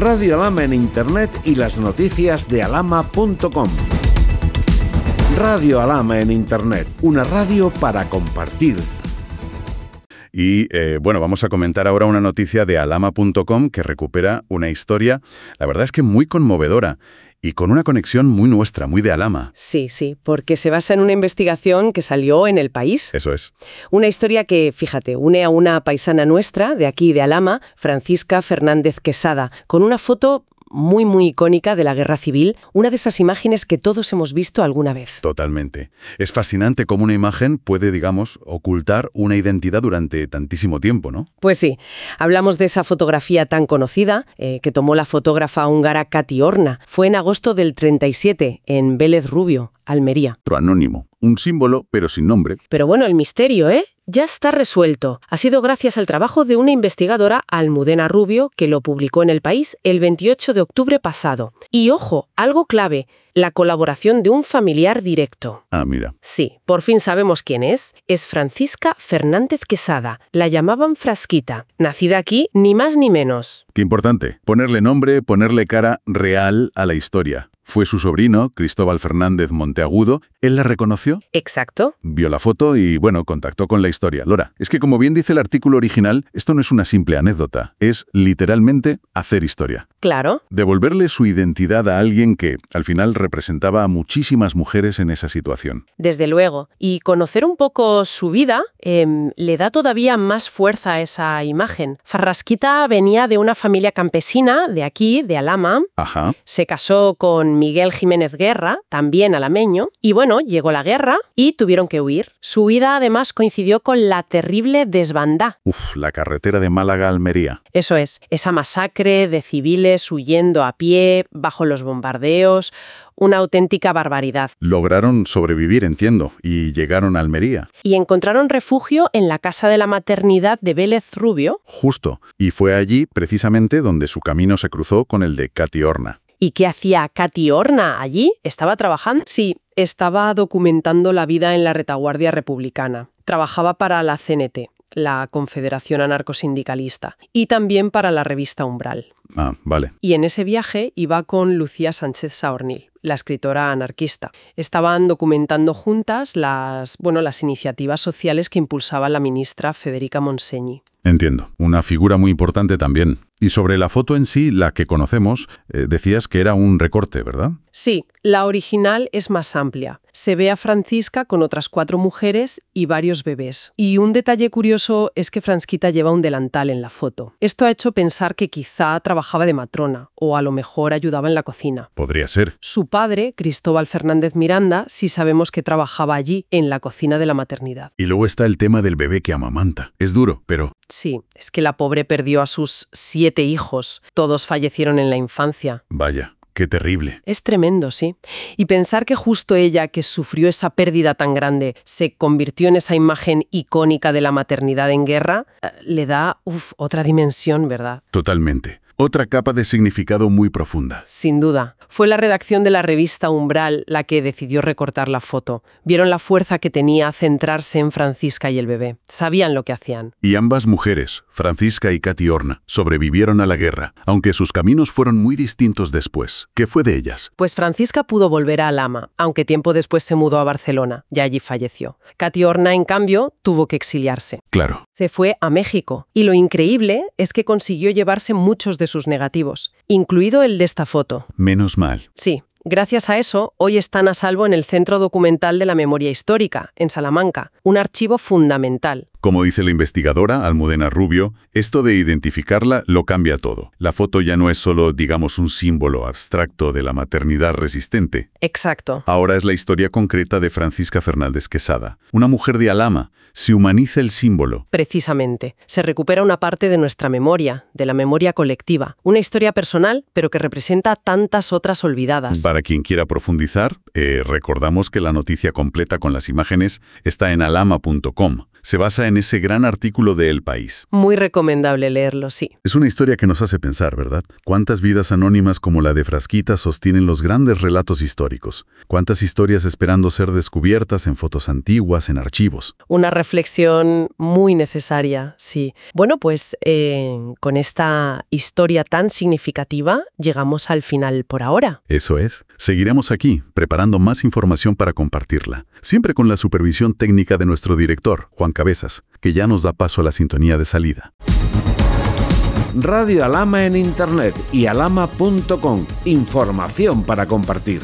Radio Alama en Internet y las noticias de alama.com. Radio Alama en Internet, una radio para compartir. Y eh, bueno, vamos a comentar ahora una noticia de alama.com que recupera una historia, la verdad es que muy conmovedora y con una conexión muy nuestra, muy de Alama. Sí, sí, porque se basa en una investigación que salió en El País. Eso es. Una historia que, fíjate, une a una paisana nuestra, de aquí, de Alama, Francisca Fernández Quesada, con una foto muy, muy icónica de la guerra civil, una de esas imágenes que todos hemos visto alguna vez. Totalmente. Es fascinante cómo una imagen puede, digamos, ocultar una identidad durante tantísimo tiempo, ¿no? Pues sí. Hablamos de esa fotografía tan conocida eh, que tomó la fotógrafa húngara Katy Orna. Fue en agosto del 37, en Vélez Rubio, Almería. Anónimo. Un símbolo, pero sin nombre. Pero bueno, el misterio, ¿eh? Ya está resuelto. Ha sido gracias al trabajo de una investigadora, Almudena Rubio, que lo publicó en El País el 28 de octubre pasado. Y ojo, algo clave, la colaboración de un familiar directo. Ah, mira. Sí, por fin sabemos quién es. Es Francisca Fernández Quesada. La llamaban Frasquita. Nacida aquí, ni más ni menos. Qué importante. Ponerle nombre, ponerle cara real a la historia. Fue su sobrino, Cristóbal Fernández Monteagudo. ¿Él la reconoció? Exacto. Vio la foto y, bueno, contactó con la historia. Lora, es que como bien dice el artículo original, esto no es una simple anécdota, es literalmente hacer historia. Claro. Devolverle su identidad a alguien que, al final, representaba a muchísimas mujeres en esa situación. Desde luego. Y conocer un poco su vida em, le da todavía más fuerza a esa imagen. Farrasquita venía de una familia campesina de aquí, de Alama. Ajá. Se casó con Miguel Jiménez Guerra, también alameño, y bueno, llegó la guerra y tuvieron que huir. Su huida además coincidió con la terrible desbandá. Uf, la carretera de Málaga a Almería. Eso es, esa masacre de civiles huyendo a pie, bajo los bombardeos, una auténtica barbaridad. Lograron sobrevivir, entiendo, y llegaron a Almería. Y encontraron refugio en la casa de la maternidad de Vélez Rubio. Justo, y fue allí precisamente donde su camino se cruzó con el de Katy Horna. ¿Y qué hacía Katy Horna allí? ¿Estaba trabajando? Sí, estaba documentando la vida en la retaguardia republicana. Trabajaba para la CNT, la Confederación Anarcosindicalista, y también para la revista Umbral. Ah, vale. Y en ese viaje iba con Lucía Sánchez Saornil, la escritora anarquista. Estaban documentando juntas las, bueno, las iniciativas sociales que impulsaba la ministra Federica Monseñi. Entiendo. Una figura muy importante también. Y sobre la foto en sí, la que conocemos, eh, decías que era un recorte, ¿verdad? Sí, la original es más amplia. Se ve a Francisca con otras cuatro mujeres y varios bebés. Y un detalle curioso es que Fransquita lleva un delantal en la foto. Esto ha hecho pensar que quizá trabajaba de matrona o a lo mejor ayudaba en la cocina. Podría ser. Su padre, Cristóbal Fernández Miranda, sí sabemos que trabajaba allí, en la cocina de la maternidad. Y luego está el tema del bebé que amamanta. Es duro, pero... Sí, es que la pobre perdió a sus siete hijos. Todos fallecieron en la infancia. Vaya. Qué terrible. Es tremendo, sí. Y pensar que justo ella, que sufrió esa pérdida tan grande, se convirtió en esa imagen icónica de la maternidad en guerra, eh, le da uf, otra dimensión, ¿verdad? Totalmente. Otra capa de significado muy profunda. Sin duda. Fue la redacción de la revista Umbral la que decidió recortar la foto. Vieron la fuerza que tenía centrarse en Francisca y el bebé. Sabían lo que hacían. Y ambas mujeres, Francisca y Katy Horna, sobrevivieron a la guerra, aunque sus caminos fueron muy distintos después. ¿Qué fue de ellas? Pues Francisca pudo volver a Alama, aunque tiempo después se mudó a Barcelona, y allí falleció. Katy Horna, en cambio, tuvo que exiliarse. Claro. Se fue a México. Y lo increíble es que consiguió llevarse muchos de sus negativos, incluido el de esta foto. Menos mal. Sí. Gracias a eso, hoy están a salvo en el Centro Documental de la Memoria Histórica, en Salamanca, un archivo fundamental. Como dice la investigadora Almudena Rubio, esto de identificarla lo cambia todo. La foto ya no es solo, digamos, un símbolo abstracto de la maternidad resistente. Exacto. Ahora es la historia concreta de Francisca Fernández Quesada, una mujer de Alama. Se humaniza el símbolo. Precisamente. Se recupera una parte de nuestra memoria, de la memoria colectiva. Una historia personal, pero que representa tantas otras olvidadas. Para quien quiera profundizar, eh, recordamos que la noticia completa con las imágenes está en alama.com. Se basa en ese gran artículo de El País. Muy recomendable leerlo, sí. Es una historia que nos hace pensar, ¿verdad? ¿Cuántas vidas anónimas como la de Frasquita sostienen los grandes relatos históricos? ¿Cuántas historias esperando ser descubiertas en fotos antiguas, en archivos? Una reflexión muy necesaria, sí. Bueno, pues eh, con esta historia tan significativa llegamos al final por ahora. Eso es. Seguiremos aquí, más información para compartirla, siempre con la supervisión técnica de nuestro director, Juan Cabezas, que ya nos da paso a la sintonía de salida. Radio Alama en Internet y alama.com. Información para compartir.